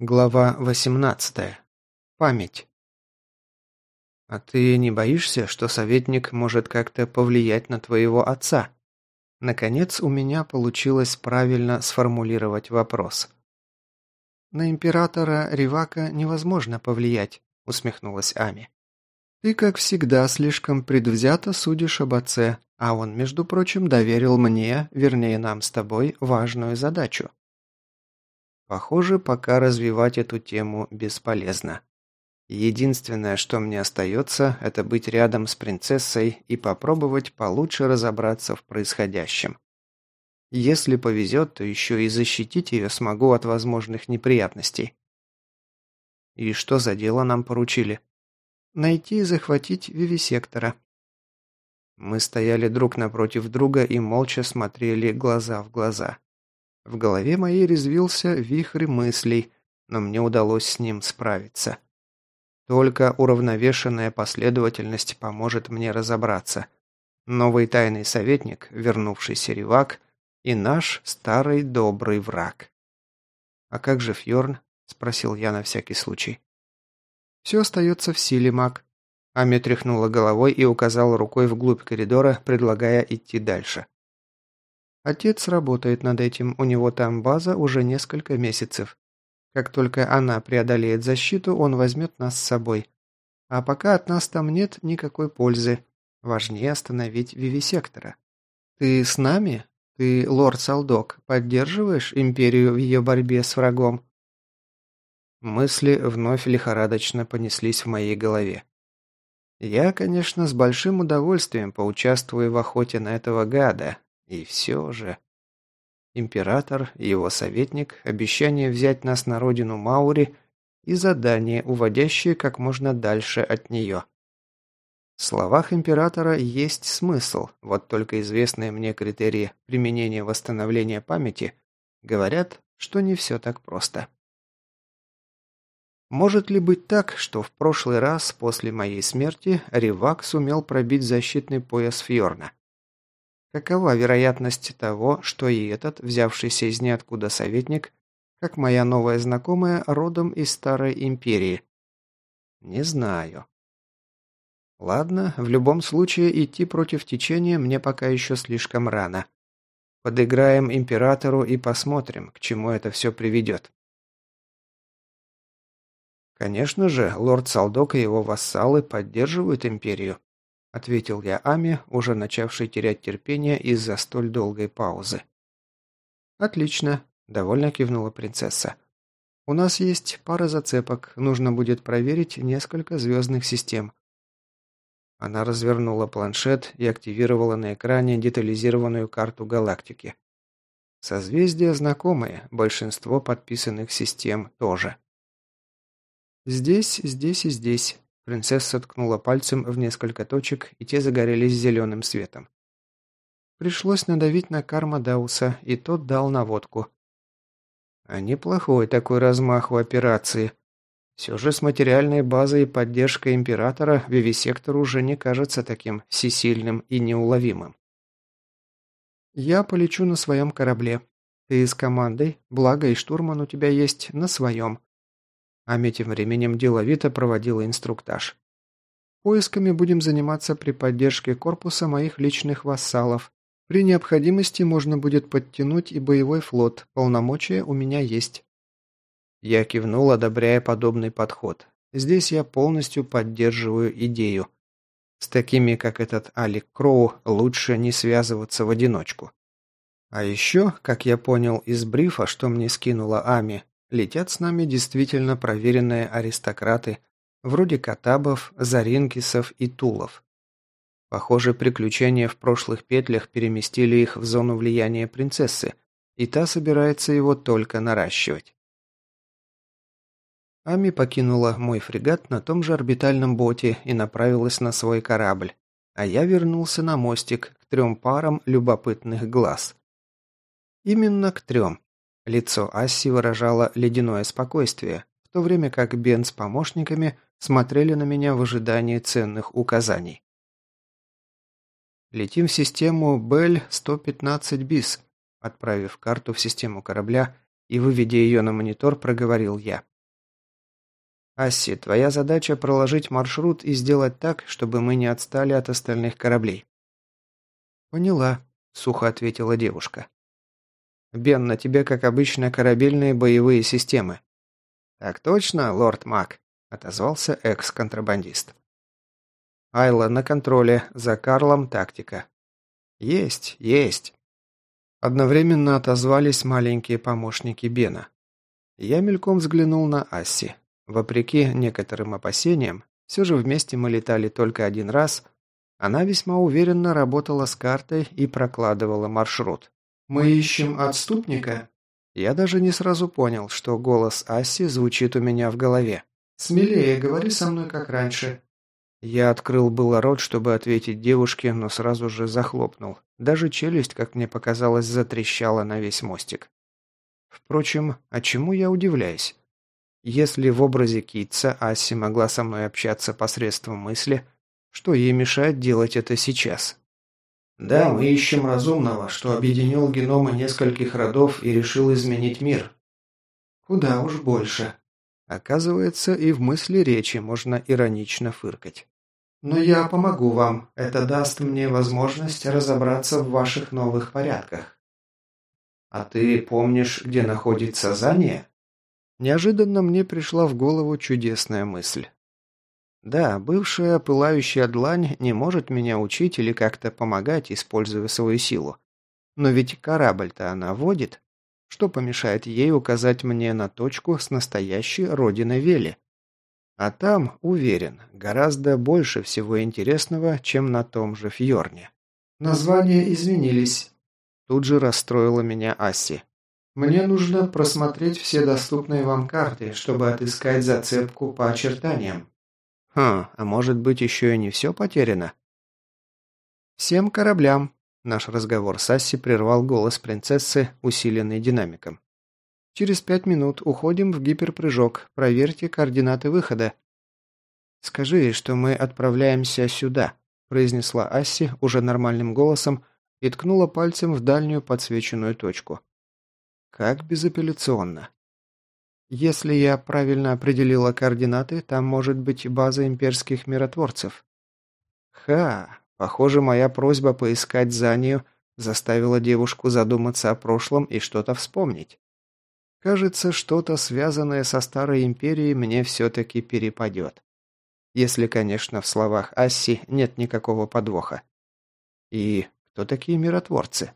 Глава 18. Память. А ты не боишься, что советник может как-то повлиять на твоего отца? Наконец у меня получилось правильно сформулировать вопрос. На императора Ривака невозможно повлиять, усмехнулась Ами. Ты, как всегда, слишком предвзято судишь об отце, а он, между прочим, доверил мне, вернее нам с тобой, важную задачу. Похоже, пока развивать эту тему бесполезно. Единственное, что мне остается, это быть рядом с принцессой и попробовать получше разобраться в происходящем. Если повезет, то еще и защитить ее смогу от возможных неприятностей. И что за дело нам поручили? Найти и захватить вивисектора. Мы стояли друг напротив друга и молча смотрели глаза в глаза. В голове моей резвился вихрь мыслей, но мне удалось с ним справиться. Только уравновешенная последовательность поможет мне разобраться. Новый тайный советник, вернувшийся ревак, и наш старый добрый враг. «А как же Фьорн?» – спросил я на всякий случай. «Все остается в силе, маг». Ами тряхнула головой и указала рукой вглубь коридора, предлагая идти дальше. Отец работает над этим, у него там база уже несколько месяцев. Как только она преодолеет защиту, он возьмет нас с собой. А пока от нас там нет никакой пользы. Важнее остановить вивисектора. Ты с нами? Ты, лорд Салдок, поддерживаешь Империю в ее борьбе с врагом? Мысли вновь лихорадочно понеслись в моей голове. Я, конечно, с большим удовольствием поучаствую в охоте на этого гада, и все же... Император и его советник, обещание взять нас на родину Маури и задание, уводящее как можно дальше от нее. В словах императора есть смысл, вот только известные мне критерии применения восстановления памяти говорят, что не все так просто. Может ли быть так, что в прошлый раз после моей смерти Ривак сумел пробить защитный пояс Фьорна? Какова вероятность того, что и этот, взявшийся из ниоткуда советник, как моя новая знакомая, родом из Старой Империи? Не знаю. Ладно, в любом случае идти против течения мне пока еще слишком рано. Подыграем императору и посмотрим, к чему это все приведет. Конечно же, лорд Салдок и его вассалы поддерживают империю ответил я Аме, уже начавшей терять терпение из-за столь долгой паузы. «Отлично», – довольно кивнула принцесса. «У нас есть пара зацепок, нужно будет проверить несколько звездных систем». Она развернула планшет и активировала на экране детализированную карту галактики. Созвездия знакомые, большинство подписанных систем тоже. «Здесь, здесь и здесь», Принцесса ткнула пальцем в несколько точек, и те загорелись зеленым светом. Пришлось надавить на карма Дауса, и тот дал наводку. А неплохой такой размах у операции. Все же с материальной базой и поддержкой Императора Вивисектор уже не кажется таким всесильным и неуловимым. «Я полечу на своем корабле. Ты с командой, благо и штурман у тебя есть, на своем. Ами тем временем деловито проводила инструктаж. Поисками будем заниматься при поддержке корпуса моих личных вассалов. При необходимости можно будет подтянуть и боевой флот, полномочия у меня есть. Я кивнул, одобряя подобный подход. Здесь я полностью поддерживаю идею. С такими, как этот Алик Кроу, лучше не связываться в одиночку. А еще, как я понял из брифа, что мне скинула Ами, Летят с нами действительно проверенные аристократы, вроде Катабов, Заринкисов и Тулов. Похоже, приключения в прошлых петлях переместили их в зону влияния принцессы, и та собирается его только наращивать. Ами покинула мой фрегат на том же орбитальном боте и направилась на свой корабль, а я вернулся на мостик к трем парам любопытных глаз. Именно к трем. Лицо Асси выражало ледяное спокойствие, в то время как Бен с помощниками смотрели на меня в ожидании ценных указаний. «Летим в систему Бель-115 БИС», отправив карту в систему корабля и выведя ее на монитор, проговорил я. «Асси, твоя задача проложить маршрут и сделать так, чтобы мы не отстали от остальных кораблей». «Поняла», — сухо ответила девушка. «Бен, на тебе, как обычно, корабельные боевые системы». «Так точно, лорд Мак», — отозвался экс-контрабандист. «Айла на контроле, за Карлом тактика». «Есть, есть». Одновременно отозвались маленькие помощники Бена. Я мельком взглянул на Асси. Вопреки некоторым опасениям, все же вместе мы летали только один раз, она весьма уверенно работала с картой и прокладывала маршрут. «Мы ищем отступника?» Я даже не сразу понял, что голос Асси звучит у меня в голове. «Смелее, говори со мной, как раньше». Я открыл было рот, чтобы ответить девушке, но сразу же захлопнул. Даже челюсть, как мне показалось, затрещала на весь мостик. Впрочем, а чему я удивляюсь? Если в образе Китца Асси могла со мной общаться посредством мысли, что ей мешает делать это сейчас? Да, мы ищем разумного, что объединил геномы нескольких родов и решил изменить мир. Куда уж больше. Оказывается, и в мысли речи можно иронично фыркать. Но я помогу вам. Это даст мне возможность разобраться в ваших новых порядках. А ты помнишь, где находится Зания? Неожиданно мне пришла в голову чудесная мысль. Да, бывшая пылающая длань не может меня учить или как-то помогать, используя свою силу. Но ведь корабль-то она водит. Что помешает ей указать мне на точку с настоящей родиной Вели? А там, уверен, гораздо больше всего интересного, чем на том же Фьорне. Названия изменились. Тут же расстроила меня Асси. Мне нужно просмотреть все доступные вам карты, чтобы отыскать зацепку по очертаниям. Хм, а может быть еще и не все потеряно? Всем кораблям. Наш разговор с Асси прервал голос принцессы, усиленный динамиком. Через пять минут уходим в гиперпрыжок. Проверьте координаты выхода. Скажи, что мы отправляемся сюда, произнесла Асси уже нормальным голосом и ткнула пальцем в дальнюю подсвеченную точку. Как безапелляционно. Если я правильно определила координаты, там может быть база имперских миротворцев. Ха, похоже, моя просьба поискать Занию заставила девушку задуматься о прошлом и что-то вспомнить. Кажется, что-то связанное со Старой Империей мне все-таки перепадет. Если, конечно, в словах Асси нет никакого подвоха. И кто такие миротворцы?